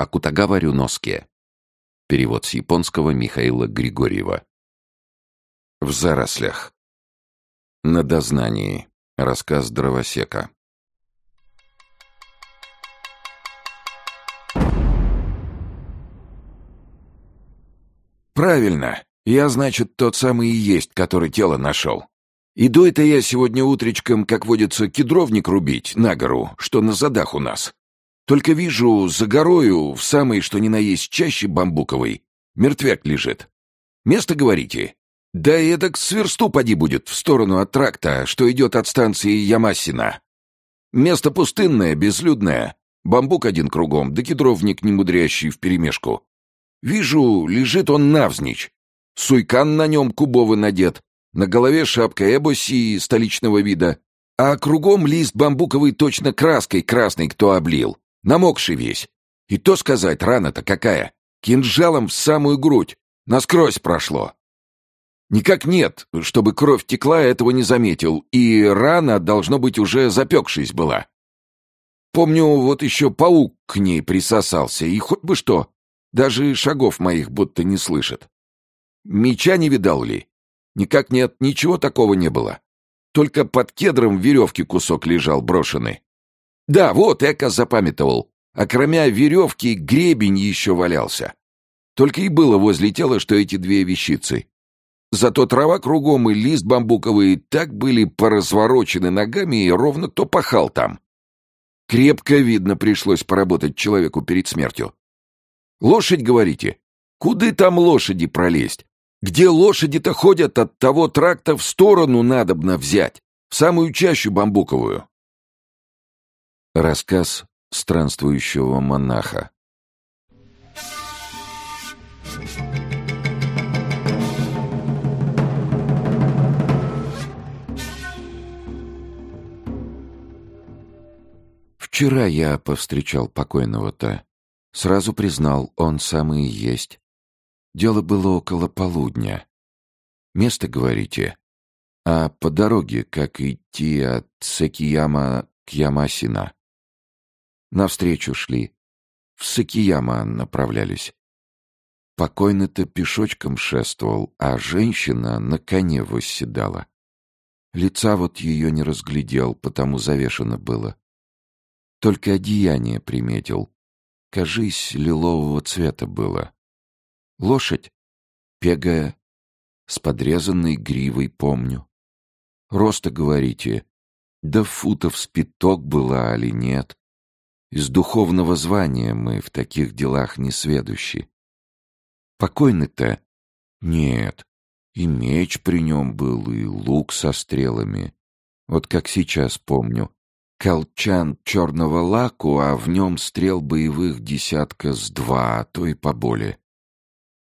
Акутагава Рюноске. Перевод с японского Михаила Григорьева. В зарослях. На дознании. Рассказ дровосека. Правильно. Я, значит, тот самый и есть, который тело нашел. Иду это я сегодня утречком, как водится, кедровник рубить на гору, что на задах у нас. Только вижу, за горою, в самой, что ни на есть чаще бамбуковой, мертвяк лежит. Место, говорите? Да это к сверсту поди будет, в сторону от тракта, что идет от станции Ямасина. Место пустынное, безлюдное. Бамбук один кругом, да кедровник немудрящий вперемешку. Вижу, лежит он навзничь. Суйкан на нем кубовый надет, на голове шапка эбоси столичного вида, а кругом лист бамбуковый точно краской красной кто облил. Намокший весь. И то сказать, рана-то какая. Кинжалом в самую грудь. Насквозь прошло. Никак нет, чтобы кровь текла, этого не заметил, и рана, должно быть, уже запекшись была. Помню, вот еще паук к ней присосался, и хоть бы что, даже шагов моих будто не слышит. Меча не видал ли? Никак нет, ничего такого не было. Только под кедром веревки кусок лежал брошенный. Да, вот, Эко запамятовал. А кроме веревки гребень еще валялся. Только и было возле тела, что эти две вещицы. Зато трава кругом и лист бамбуковый так были поразворочены ногами, и ровно кто пахал там. Крепко, видно, пришлось поработать человеку перед смертью. Лошадь, говорите? Куды там лошади пролезть? Где лошади-то ходят, от того тракта в сторону надобно взять, в самую чащу бамбуковую. Рассказ странствующего монаха. Вчера я повстречал покойного-то. Сразу признал, он самый и есть. Дело было около полудня. Место, говорите? А по дороге, как идти от Сакияма к Ямасина? Навстречу шли. В Сакияма направлялись. Покойный-то пешочком шествовал, а женщина на коне восседала. Лица вот ее не разглядел, потому завешено было. Только одеяние приметил. Кажись, лилового цвета было. Лошадь пегая, с подрезанной гривой, помню. Роста, говорите, да футов с пяток была, али нет. Из духовного звания мы в таких делах не сведущи. Покойный-то? Нет. И меч при нем был, и лук со стрелами. Вот как сейчас помню. Колчан черного лаку, а в нем стрел боевых десятка с два, а то и поболее.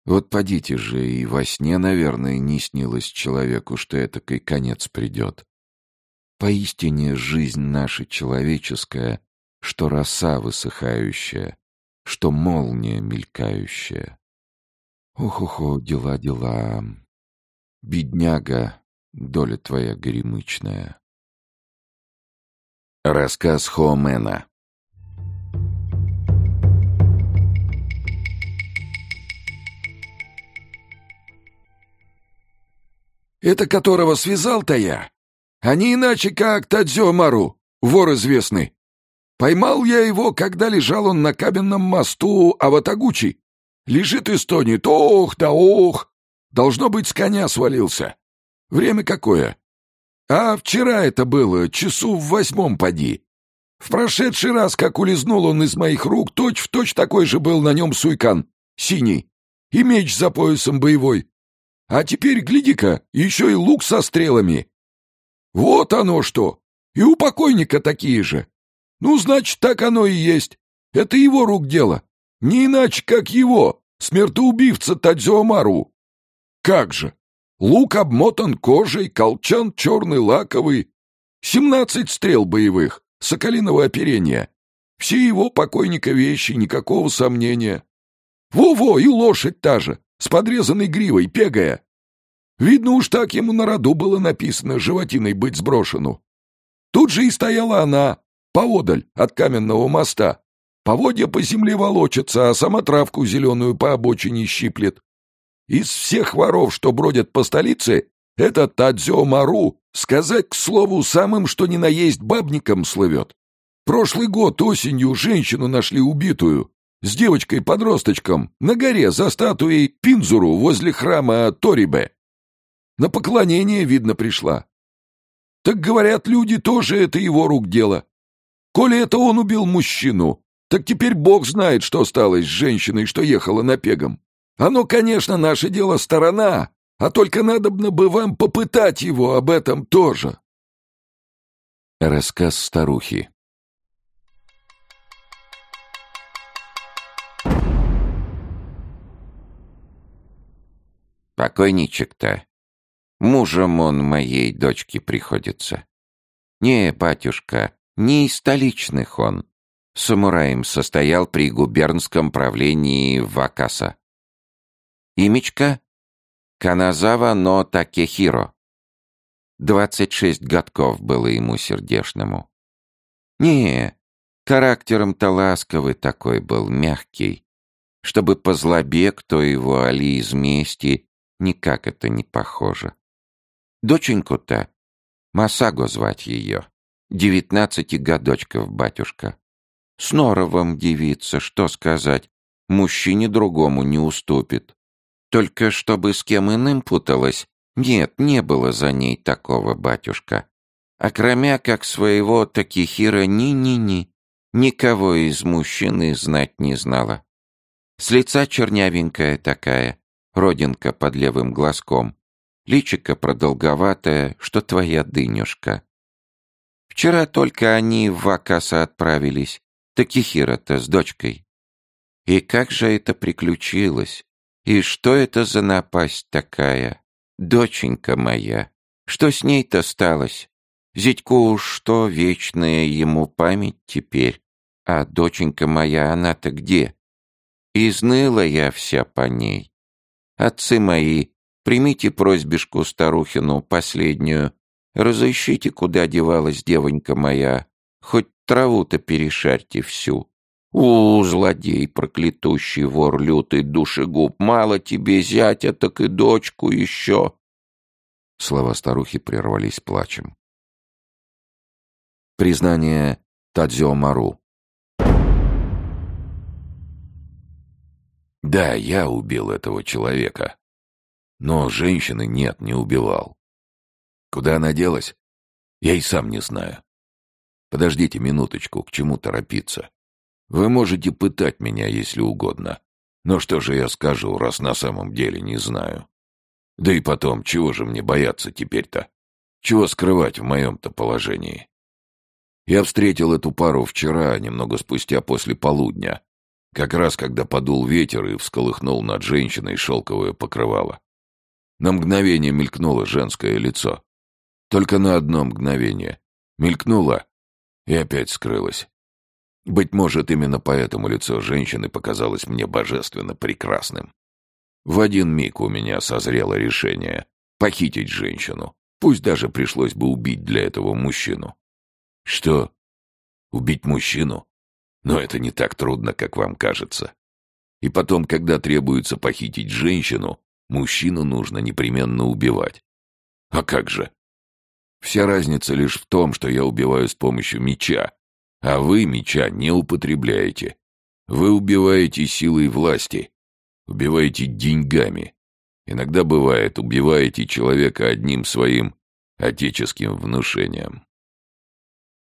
Вот подите же, и во сне, наверное, не снилось человеку, что этакой конец придет. Поистине жизнь наша человеческая что роса высыхающая, что молния мелькающая. Ох-охо, дела, дела. Бедняга, доля твоя горемычная. Рассказ Хоумена «Это которого связал-то я? Не иначе, как Тадзё Мару, вор известный. Поймал я его, когда лежал он на каменном мосту Аватагучи. Лежит и стонет. Ох да ох! Должно быть, с коня свалился. Время какое? А вчера это было, часу в восьмом поди. В прошедший раз, как улизнул он из моих рук, точь-в-точь точь такой же был на нем суйкан, синий, и меч за поясом боевой. А теперь, гляди-ка, еще и лук со стрелами. Вот оно что! И у покойника такие же. Ну, значит, так оно и есть. Это его рук дело. Не иначе, как его, смертоубивца Тадзиомару. Как же? Лук обмотан кожей, колчан черный лаковый. Семнадцать стрел боевых, соколиного оперения. Все его покойника вещи, никакого сомнения. Во-во, и лошадь та же, с подрезанной гривой, пегая. Видно уж так ему на роду было написано животиной быть сброшену. Тут же и стояла она, поодаль от каменного моста. Поводья по земле волочатся, а сама травку зеленую по обочине щиплет. Из всех воров, что бродят по столице, этот Тадзё Мару, сказать к слову, самым что ни на есть бабником слывет. Прошлый год осенью женщину нашли убитую, с девочкой-подросточком, на горе за статуей Пинзуру возле храма Торибе. На поклонение, видно, пришла. Так говорят, люди тоже это его рук дело. Коли это он убил мужчину, так теперь бог знает, что стало с женщиной, что ехала напегом. Оно, конечно, наше дело сторона, а только надобно бы вам попытать его об этом тоже. Рассказ старухи Покойничек-то. Мужем он моей дочке приходится. Не, батюшка, не из столичных он. Самураем состоял при губернском правлении Вакаса. Имечка? Каназава но Такехиро. Двадцать шесть годков было ему сердешному. Не, характером-то ласковый такой был, мягкий. Чтобы по злобе кто его али из мести, никак это не похоже. Доченьку-то, Масаго звать ее, девятнадцати годочков, батюшка. С норовом девица, что сказать, мужчине другому не уступит. Только чтобы с кем иным путалась, нет, не было за ней такого, батюшка. А кроме как своего Такихира ни-ни-ни, никого из мужчин и знать не знала. С лица чернявенькая такая, родинка под левым глазком, личико продолговатое, что твоя дынюшка. Вчера только они в Вакаса отправились, Такихира-то с дочкой. И как же это приключилось? И что это за напасть такая? Доченька моя, что с ней-то сталось? Зятьку что, вечная ему память теперь. А доченька моя, она-то где? Изныла я вся по ней. Отцы мои, примите просьбишку старухину, последнюю. Разыщите, куда девалась девонька моя. Хоть траву-то перешарьте всю. «У, злодей, проклятущий вор, лютый душегуб, мало тебе зятя, так и дочку еще!» Слова старухи прервались плачем. Признание Тадзё Мару «Да, я убил этого человека. Но женщины нет, не убивал. Куда она делась? Я и сам не знаю. Подождите минуточку, к чему торопиться?» Вы можете пытать меня, если угодно. Но что же я скажу, раз на самом деле не знаю? Да и потом, чего же мне бояться теперь-то? Чего скрывать в моем-то положении? Я встретил эту пару вчера, немного спустя после полудня, как раз когда подул ветер и всколыхнул над женщиной шелковое покрывало. На мгновение мелькнуло женское лицо. Только на одно мгновение. Мелькнуло и опять скрылось. Быть может, именно поэтому лицо женщины показалось мне божественно прекрасным. В один миг у меня созрело решение похитить женщину. Пусть даже пришлось бы убить для этого мужчину. Что? Убить мужчину? Но это не так трудно, как вам кажется. И потом, когда требуется похитить женщину, мужчину нужно непременно убивать. А как же? Вся разница лишь в том, что я убиваю с помощью меча, а вы меча не употребляете. Вы убиваете силой власти, убиваете деньгами. Иногда бывает, убиваете человека одним своим отеческим внушением.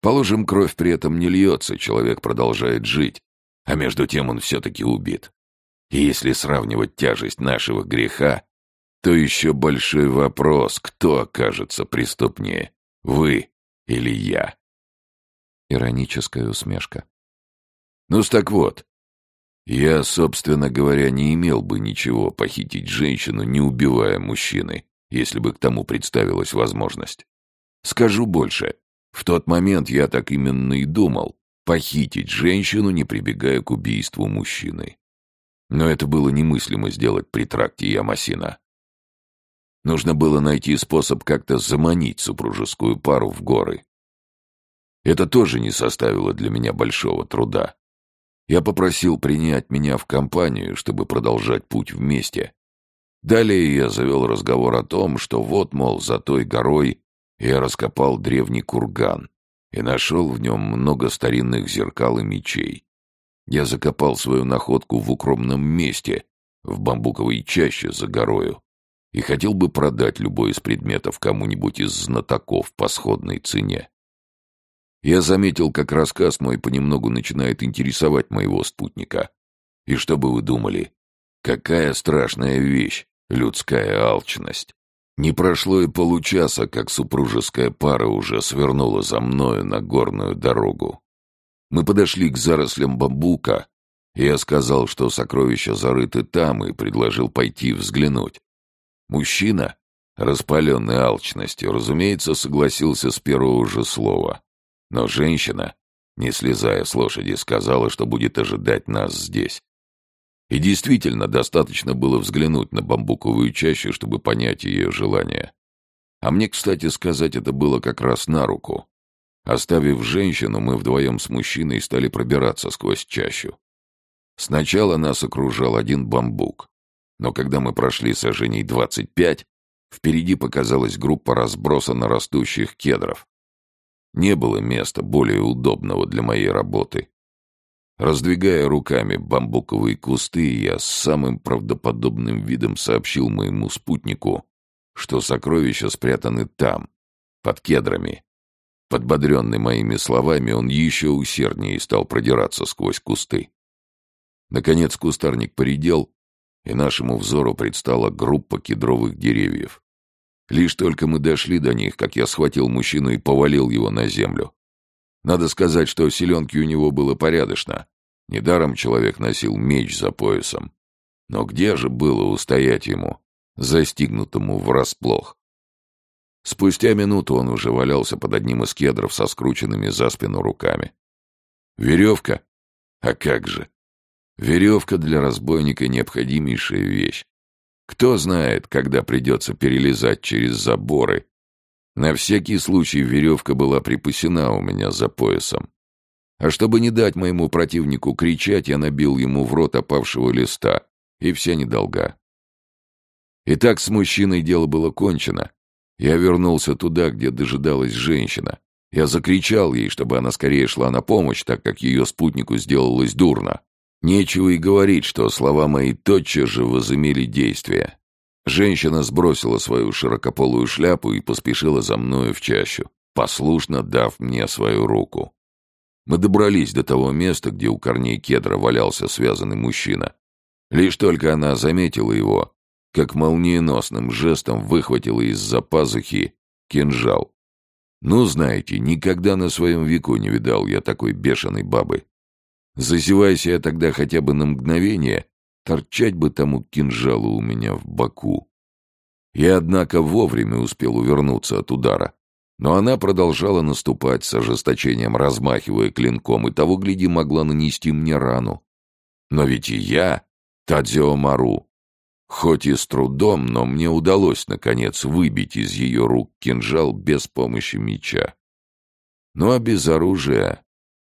Положим, кровь при этом не льется, человек продолжает жить, а между тем он все-таки убит. И если сравнивать тяжесть нашего греха, то еще большой вопрос, кто окажется преступнее, вы или я. Ироническая усмешка. ну так вот. Я, собственно говоря, не имел бы ничего похитить женщину, не убивая мужчины, если бы к тому представилась возможность. Скажу больше. В тот момент я так именно и думал. Похитить женщину, не прибегая к убийству мужчины. Но это было немыслимо сделать при тракте Ямасина. Нужно было найти способ как-то заманить супружескую пару в горы. Это тоже не составило для меня большого труда. Я попросил принять меня в компанию, чтобы продолжать путь вместе. Далее я завел разговор о том, что вот, мол, за той горой я раскопал древний курган и нашел в нем много старинных зеркал и мечей. Я закопал свою находку в укромном месте, в бамбуковой чаще за горою, и хотел бы продать любой из предметов кому-нибудь из знатоков по сходной цене. Я заметил, как рассказ мой понемногу начинает интересовать моего спутника. И что бы вы думали? Какая страшная вещь — людская алчность. Не прошло и получаса, как супружеская пара уже свернула за мною на горную дорогу. Мы подошли к зарослям бамбука, и я сказал, что сокровища зарыты там, и предложил пойти взглянуть. Мужчина, распаленный алчностью, разумеется, согласился с первого же слова. Но женщина, не слезая с лошади, сказала, что будет ожидать нас здесь. И действительно, достаточно было взглянуть на бамбуковую чащу, чтобы понять ее желание. А мне, кстати сказать, это было как раз на руку. Оставив женщину, мы вдвоем с мужчиной стали пробираться сквозь чащу. Сначала нас окружал один бамбук. Но когда мы прошли сажений двадцать пять, впереди показалась группа разбросанно растущих кедров. Не было места более удобного для моей работы. Раздвигая руками бамбуковые кусты, я с самым правдоподобным видом сообщил моему спутнику, что сокровища спрятаны там, под кедрами. Подбодренный моими словами, он еще усерднее стал продираться сквозь кусты. Наконец кустарник поредел, и нашему взору предстала группа кедровых деревьев. Лишь только мы дошли до них, как я схватил мужчину и повалил его на землю. Надо сказать, что селенки у него было порядочно. Недаром человек носил меч за поясом. Но где же было устоять ему, застигнутому врасплох? Спустя минуту он уже валялся под одним из кедров со скрученными за спину руками. Веревка? А как же? Веревка для разбойника — необходимейшая вещь. Кто знает, когда придется перелезать через заборы. На всякий случай веревка была припасена у меня за поясом. А чтобы не дать моему противнику кричать, я набил ему в рот опавшего листа, и вся недолга. Итак, с мужчиной дело было кончено. Я вернулся туда, где дожидалась женщина. Я закричал ей, чтобы она скорее шла на помощь, так как ее спутнику сделалось дурно. Нечего и говорить, что слова мои тотчас же возымели действие. Женщина сбросила свою широкополую шляпу и поспешила за мною в чащу, послушно дав мне свою руку. Мы добрались до того места, где у корней кедра валялся связанный мужчина. Лишь только она заметила его, как молниеносным жестом выхватила из-за пазухи кинжал. Ну, знаете, никогда на своем веку не видал я такой бешеной бабы. Зазевайся я тогда хотя бы на мгновение, торчать бы тому кинжалу у меня в боку. Я, однако, вовремя успел увернуться от удара. Но она продолжала наступать с ожесточением, размахивая клинком, и того, гляди, могла нанести мне рану. Но ведь и я, Тадзио Мару, хоть и с трудом, но мне удалось, наконец, выбить из ее рук кинжал без помощи меча. Ну а без оружия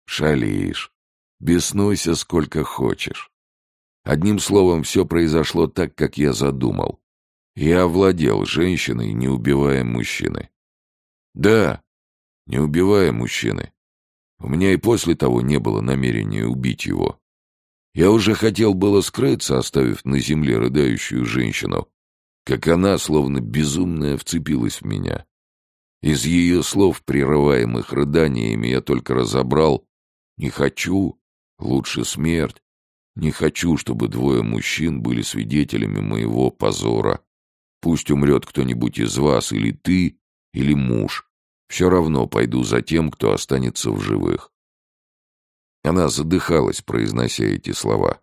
шалишь. Беснуйся сколько хочешь. Одним словом, все произошло так, как я задумал. Я овладел женщиной, не убивая мужчины. Да, не убивая мужчины. У меня и после того не было намерения убить его. Я уже хотел было скрыться, оставив на земле рыдающую женщину, как она, словно безумная, вцепилась в меня. Из ее слов, прерываемых рыданиями, я только разобрал «не хочу», Лучше смерть. Не хочу, чтобы двое мужчин были свидетелями моего позора. Пусть умрет кто-нибудь из вас, или ты, или муж. Все равно пойду за тем, кто останется в живых. Она задыхалась, произнося эти слова.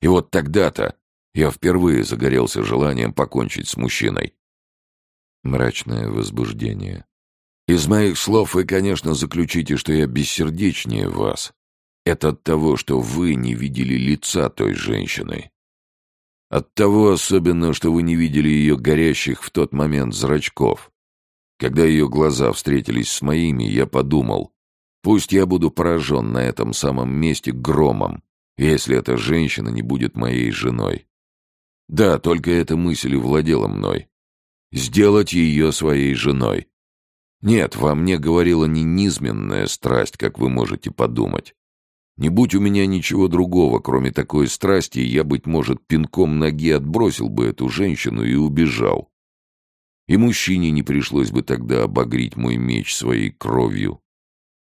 И вот тогда-то я впервые загорелся желанием покончить с мужчиной. Мрачное возбуждение. Из моих слов вы, конечно, заключите, что я бессердечнее вас. Это от того, что вы не видели лица той женщины. От того особенно, что вы не видели ее горящих в тот момент зрачков. Когда ее глаза встретились с моими, я подумал, Пусть я буду поражен на этом самом месте громом, если эта женщина не будет моей женой. Да, только эта мысль и владела мной. Сделать ее своей женой. Нет, во мне говорила не низменная страсть, как вы можете подумать. Не будь у меня ничего другого, кроме такой страсти, я, быть может, пинком ноги отбросил бы эту женщину и убежал. И мужчине не пришлось бы тогда обогреть мой меч своей кровью.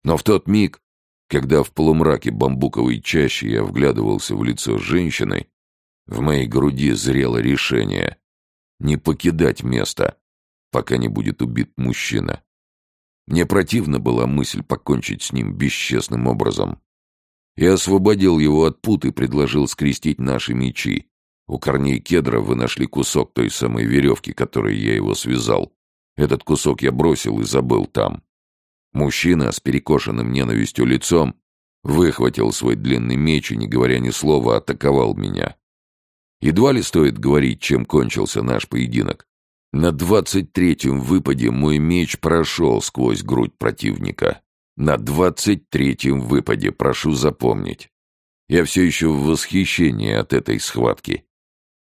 Но в тот миг, когда в полумраке бамбуковой чащи я вглядывался в лицо женщины, в моей груди зрело решение не покидать место, пока не будет убит мужчина. Мне противна была мысль покончить с ним бесчестным образом. Я освободил его от пут и предложил скрестить наши мечи. У корней кедра вы нашли кусок той самой веревки, которой я его связал. Этот кусок я бросил и забыл там. Мужчина с перекошенным ненавистью лицом выхватил свой длинный меч и, не говоря ни слова, атаковал меня. Едва ли стоит говорить, чем кончился наш поединок. На двадцать третьем выпаде мой меч прошел сквозь грудь противника. На двадцать третьем выпаде, прошу запомнить. Я все еще в восхищении от этой схватки.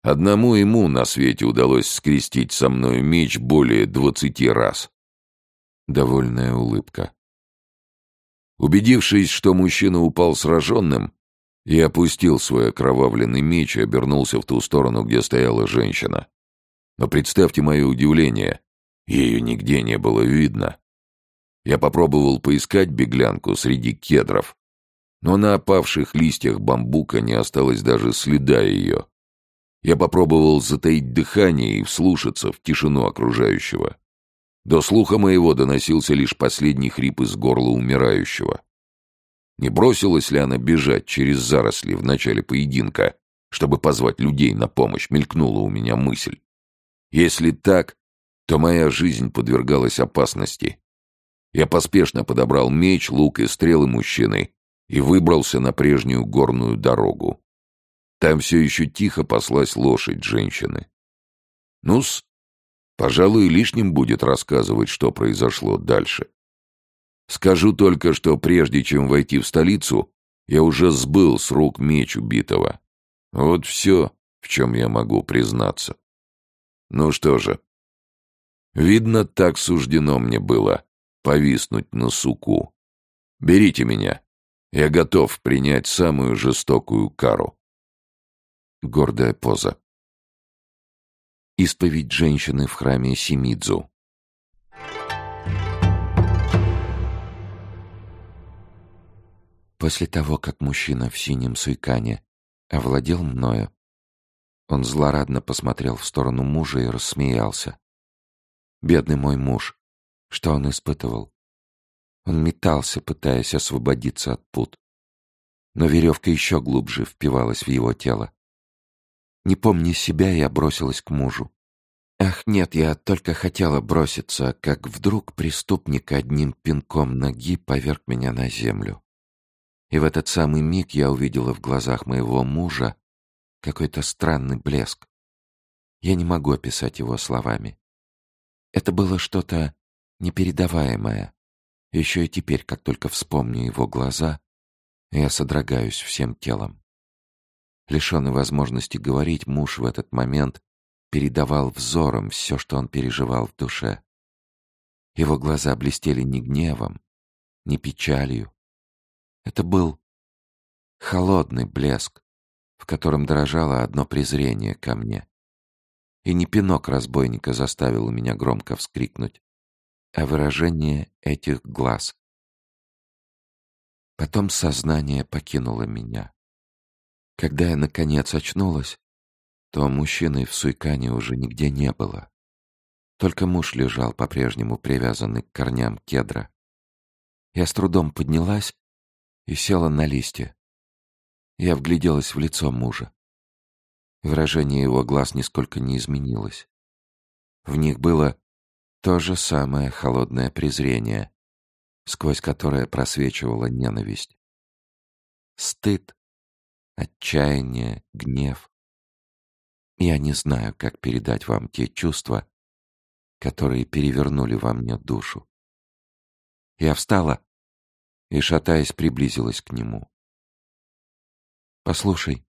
Одному ему на свете удалось скрестить со мной меч более двадцати раз довольная улыбка. Убедившись, что мужчина упал сраженным, я опустил свой окровавленный меч и обернулся в ту сторону, где стояла женщина. Но представьте мое удивление, ее нигде не было видно. Я попробовал поискать беглянку среди кедров, но на опавших листьях бамбука не осталось даже следа ее. Я попробовал затаить дыхание и вслушаться в тишину окружающего. До слуха моего доносился лишь последний хрип из горла умирающего. Не бросилась ли она бежать через заросли в начале поединка, чтобы позвать людей на помощь, мелькнула у меня мысль. Если так, то моя жизнь подвергалась опасности. Я поспешно подобрал меч, лук и стрелы мужчины и выбрался на прежнюю горную дорогу. Там все еще тихо паслась лошадь женщины. Ну-с, Пожалуй, лишним будет рассказывать, что произошло дальше. Скажу только, что прежде чем войти в столицу, я уже сбыл с рук меч убитого. Вот все, в чем я могу признаться. Ну что же. Видно, так суждено мне было повиснуть на суку. Берите меня. Я готов принять самую жестокую кару. Гордая поза. Исповедь женщины в храме Симидзу. После того, как мужчина в синем суйкане овладел мною, он злорадно посмотрел в сторону мужа и рассмеялся. Бедный мой муж, что он испытывал? Он метался, пытаясь освободиться от пут. Но веревка еще глубже впивалась в его тело. Не помня себя, я бросилась к мужу. Ах, нет, я только хотела броситься, как вдруг преступник одним пинком ноги поверг меня на землю. И в этот самый миг я увидела в глазах моего мужа какой-то странный блеск. Я не могу описать его словами. Это было что-то непередаваемое. Еще и теперь, как только вспомню его глаза, я содрогаюсь всем телом. Лишенный возможности говорить, муж в этот момент передавал взором все, что он переживал в душе. Его глаза блестели не гневом, не печалью. Это был холодный блеск, в котором дрожало одно презрение ко мне. И не пинок разбойника заставил меня громко вскрикнуть, а выражение этих глаз. Потом сознание покинуло меня. Когда я, наконец, очнулась, то мужчины в суйкане уже нигде не было. Только муж лежал по-прежнему привязанный к корням кедра. Я с трудом поднялась и села на листья. Я вгляделась в лицо мужа. Выражение его глаз нисколько не изменилось. В них было то же самое холодное презрение, сквозь которое просвечивала ненависть. Стыд отчаяние, гнев. Я не знаю, как передать вам те чувства, которые перевернули во мне душу. Я встала и, шатаясь, приблизилась к нему. «Послушай,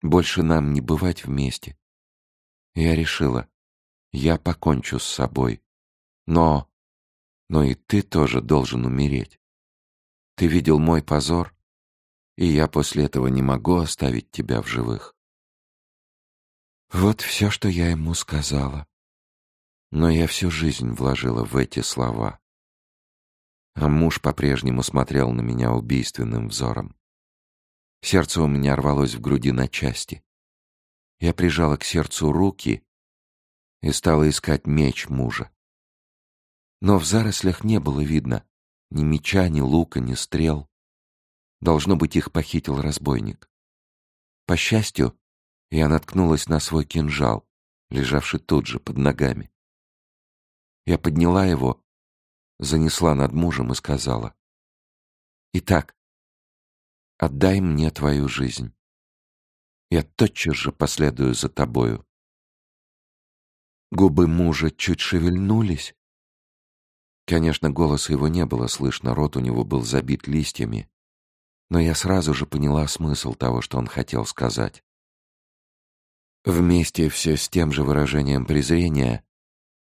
больше нам не бывать вместе. Я решила, я покончу с собой. Но... Но и ты тоже должен умереть. Ты видел мой позор, и я после этого не могу оставить тебя в живых. Вот все, что я ему сказала. Но я всю жизнь вложила в эти слова. А муж по-прежнему смотрел на меня убийственным взором. Сердце у меня рвалось в груди на части. Я прижала к сердцу руки и стала искать меч мужа. Но в зарослях не было видно ни меча, ни лука, ни стрел. Должно быть, их похитил разбойник. По счастью, я наткнулась на свой кинжал, лежавший тут же под ногами. Я подняла его, занесла над мужем и сказала. «Итак, отдай мне твою жизнь. Я тотчас же последую за тобою». Губы мужа чуть шевельнулись. Конечно, голоса его не было слышно, рот у него был забит листьями. Но я сразу же поняла смысл того, что он хотел сказать. Вместе все с тем же выражением презрения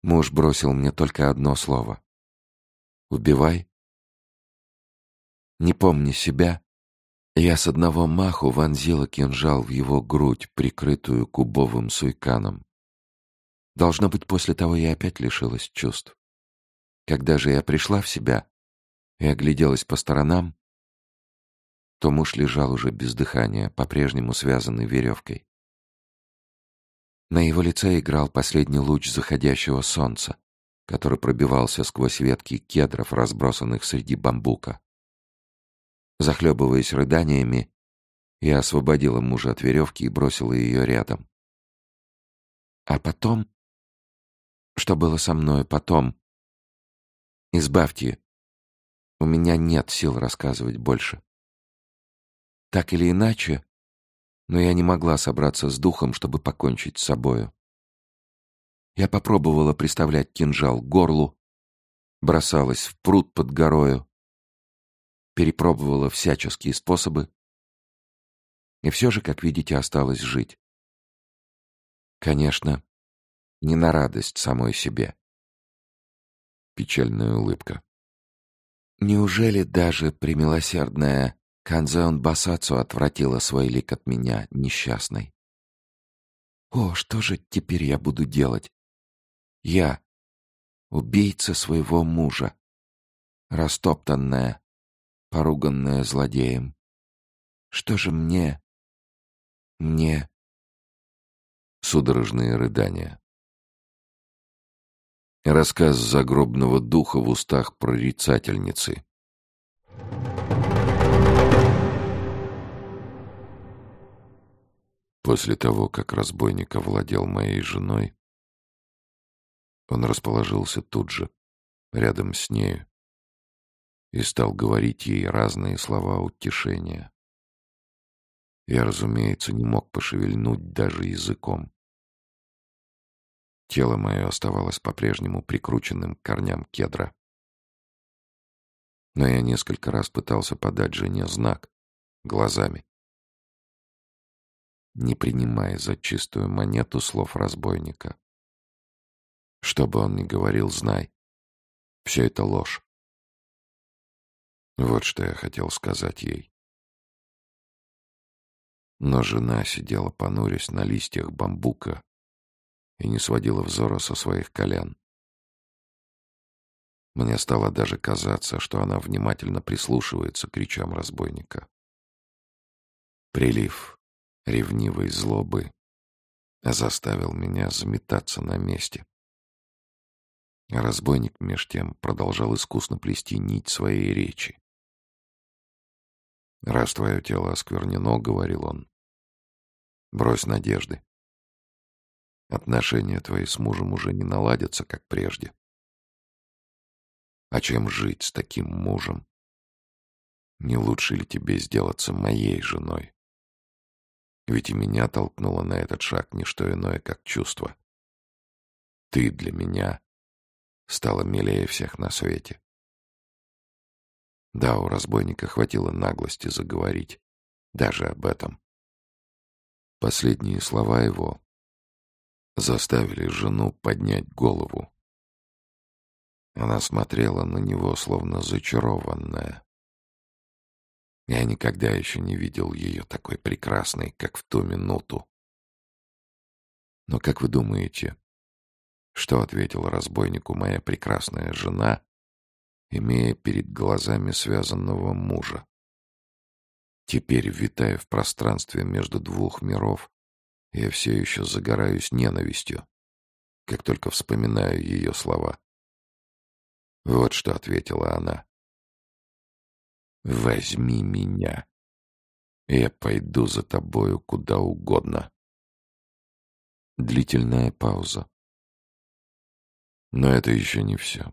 муж бросил мне только одно слово. «Убивай». Не помня себя, я с одного маху вонзила кинжал в его грудь, прикрытую кубовым суйканом. Должно быть, после того я опять лишилась чувств. Когда же я пришла в себя и огляделась по сторонам, то муж лежал уже без дыхания, по-прежнему связанный веревкой. На его лице играл последний луч заходящего солнца, который пробивался сквозь ветки кедров, разбросанных среди бамбука. Захлебываясь рыданиями, я освободила мужа от веревки и бросила ее рядом. А потом что было со мной потом. Избавьте. У меня нет сил рассказывать больше. Так или иначе, но я не могла собраться с духом, чтобы покончить с собою. Я попробовала приставлять кинжал к горлу, бросалась в пруд под горою, перепробовала всяческие способы, и все же, как видите, осталось жить. Конечно, не на радость самой себе. Печальная улыбка. Неужели даже премилосердная Канзеон Басацу отвратила свой лик от меня, несчастной? О, что же теперь я буду делать? Я, убийца своего мужа, растоптанная, поруганная злодеем. Что же мне, мне... Судорожные рыдания. Рассказ загробного духа в устах прорицательницы. После того, как разбойник овладел моей женой, он расположился тут же, рядом с нею, и стал говорить ей разные слова утешения. Я, разумеется, не мог пошевельнуть даже языком. Тело мое оставалось по-прежнему прикрученным к корням кедра. Но я несколько раз пытался подать жене знак глазами. Не принимая за чистую монету слов разбойника. Что бы он ни говорил, знай. Все это ложь. Вот что я хотел сказать ей. Но жена сидела, понурясь на листьях бамбука, и не сводила взора со своих колен. Мне стало даже казаться, что она внимательно прислушивается к речам разбойника. Прилив ревнивой злобы заставил меня заметаться на месте. разбойник меж тем продолжал искусно плести нить своей речи. «Раз твое тело осквернено, — говорил он, — брось надежды. Отношения твои с мужем уже не наладятся, как прежде. А чем жить с таким мужем? Не лучше ли тебе сделаться моей женой? Ведь и меня толкнуло на этот шаг не что иное, как чувство. Ты для меня стала милее всех на свете. Да, у разбойника хватило наглости заговорить. Даже об этом. Последние слова его заставили жену поднять голову. Она смотрела на него, словно зачарованная. Я никогда еще не видел ее такой прекрасной, как в ту минуту. Но как вы думаете, что ответила разбойнику моя прекрасная жена, имея перед глазами связанного мужа? Теперь, витая в пространстве между двух миров, я все еще загораюсь ненавистью, как только вспоминаю ее слова. Вот что ответила она. «Возьми меня. Я пойду за тобою куда угодно». Длительная пауза. Но это еще не все.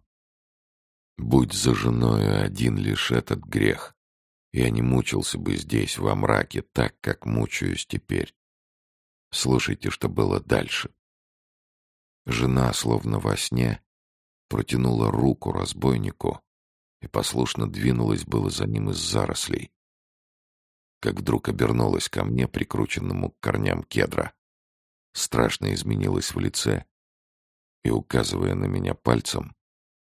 Будь за женою один лишь этот грех, я не мучился бы здесь, во мраке, так, как мучаюсь теперь. Слушайте, что было дальше. Жена, словно во сне, протянула руку разбойнику и послушно двинулась было за ним из зарослей. Как вдруг обернулась ко мне, прикрученному к корням кедра. Страшно изменилась в лице и, указывая на меня пальцем,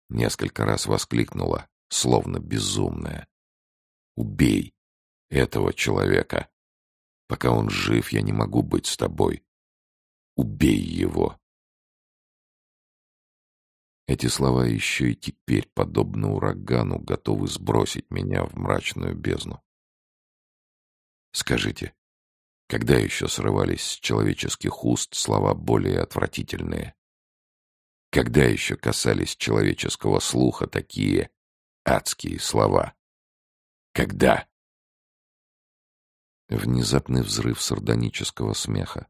несколько раз воскликнула, словно безумная. «Убей этого человека! Пока он жив, я не могу быть с тобой. Убей его!» Эти слова еще и теперь, подобно урагану, готовы сбросить меня в мрачную бездну. Скажите, когда еще срывались с человеческих уст слова более отвратительные? Когда еще касались человеческого слуха такие адские слова? Когда? Внезапный взрыв сардонического смеха.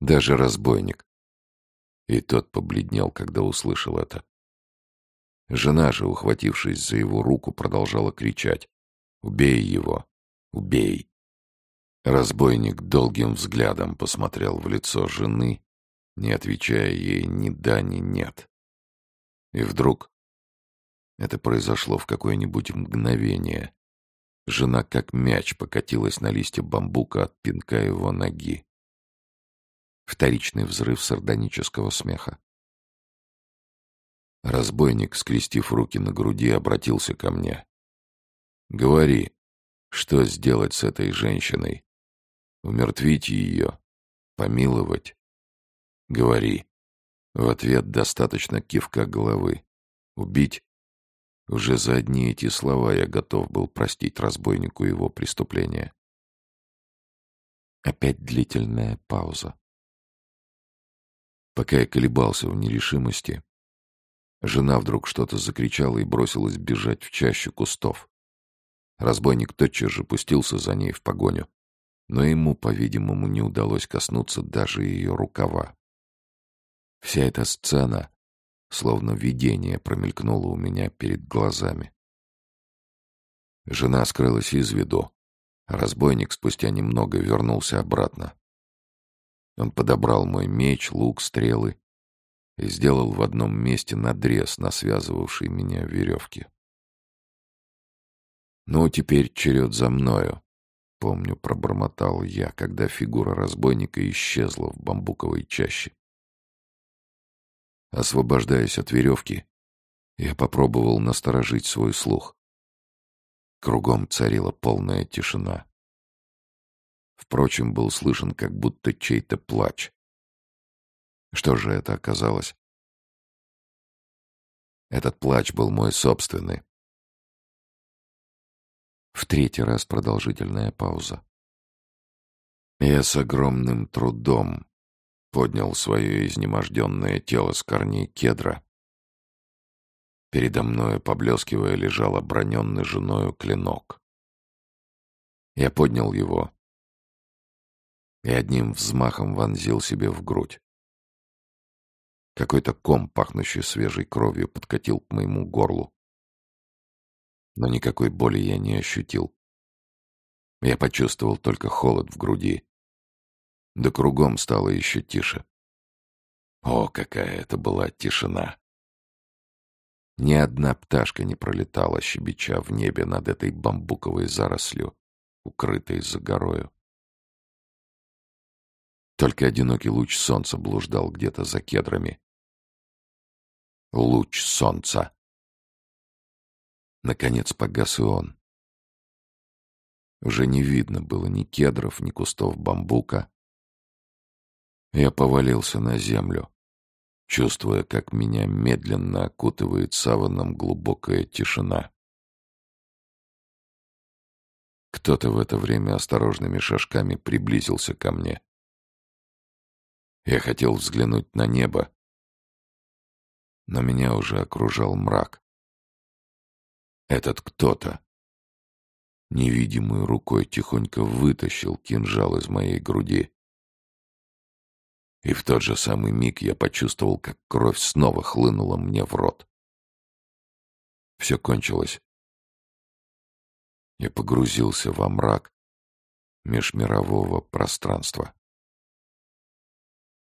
Даже разбойник, и тот побледнел, когда услышал это. Жена же, ухватившись за его руку, продолжала кричать. «Убей его! Убей!» Разбойник долгим взглядом посмотрел в лицо жены, не отвечая ей ни да, ни нет. И вдруг это произошло в какое-нибудь мгновение. Жена как мяч покатилась на листья бамбука от пинка его ноги. Вторичный взрыв сардонического смеха. Разбойник, скрестив руки на груди, обратился ко мне. «Говори, что сделать с этой женщиной? Умертвить ее? Помиловать? Говори». В ответ достаточно кивка головы. Убить? Уже за одни эти слова я готов был простить разбойнику его преступление. Опять длительная пауза. Пока я колебался в нерешимости, жена вдруг что-то закричала и бросилась бежать в чащу кустов. Разбойник тотчас же пустился за ней в погоню, но ему, по-видимому, не удалось коснуться даже ее рукава. Вся эта сцена, словно видение, промелькнула у меня перед глазами. Жена скрылась из виду, разбойник спустя немного вернулся обратно. Он подобрал мой меч, лук, стрелы и сделал в одном месте надрез на связывавшей меня веревке. «Ну, теперь черед за мною», — помню, пробормотал я, когда фигура разбойника исчезла в бамбуковой чаще. Освобождаясь от веревки, я попробовал насторожить свой слух. Кругом царила полная тишина. Впрочем, был слышен как будто чей-то плач. Что же это оказалось? Этот плач был мой собственный. В третий раз продолжительная пауза. Я с огромным трудом поднял свое изнеможденное тело с корней кедра. Передо мною, поблескивая, лежал оброненный женою клинок. Я поднял его и одним взмахом вонзил себе в грудь. Какой-то ком, пахнущий свежей кровью, подкатил к моему горлу. Но никакой боли я не ощутил. Я почувствовал только холод в груди. Да кругом стало еще тише. О, какая это была тишина! Ни одна пташка не пролетала, щебеча в небе над этой бамбуковой зарослью, укрытой за горою. Только одинокий луч солнца блуждал где-то за кедрами. Луч солнца. Наконец погас и он. Уже не видно было ни кедров, ни кустов бамбука. Я повалился на землю, чувствуя, как меня медленно окутывает саваном глубокая тишина. Кто-то в это время осторожными шажками приблизился ко мне. Я хотел взглянуть на небо, но меня уже окружал мрак. Этот кто-то невидимой рукой тихонько вытащил кинжал из моей груди. И в тот же самый миг я почувствовал, как кровь снова хлынула мне в рот. Все кончилось. Я погрузился во мрак межмирового пространства.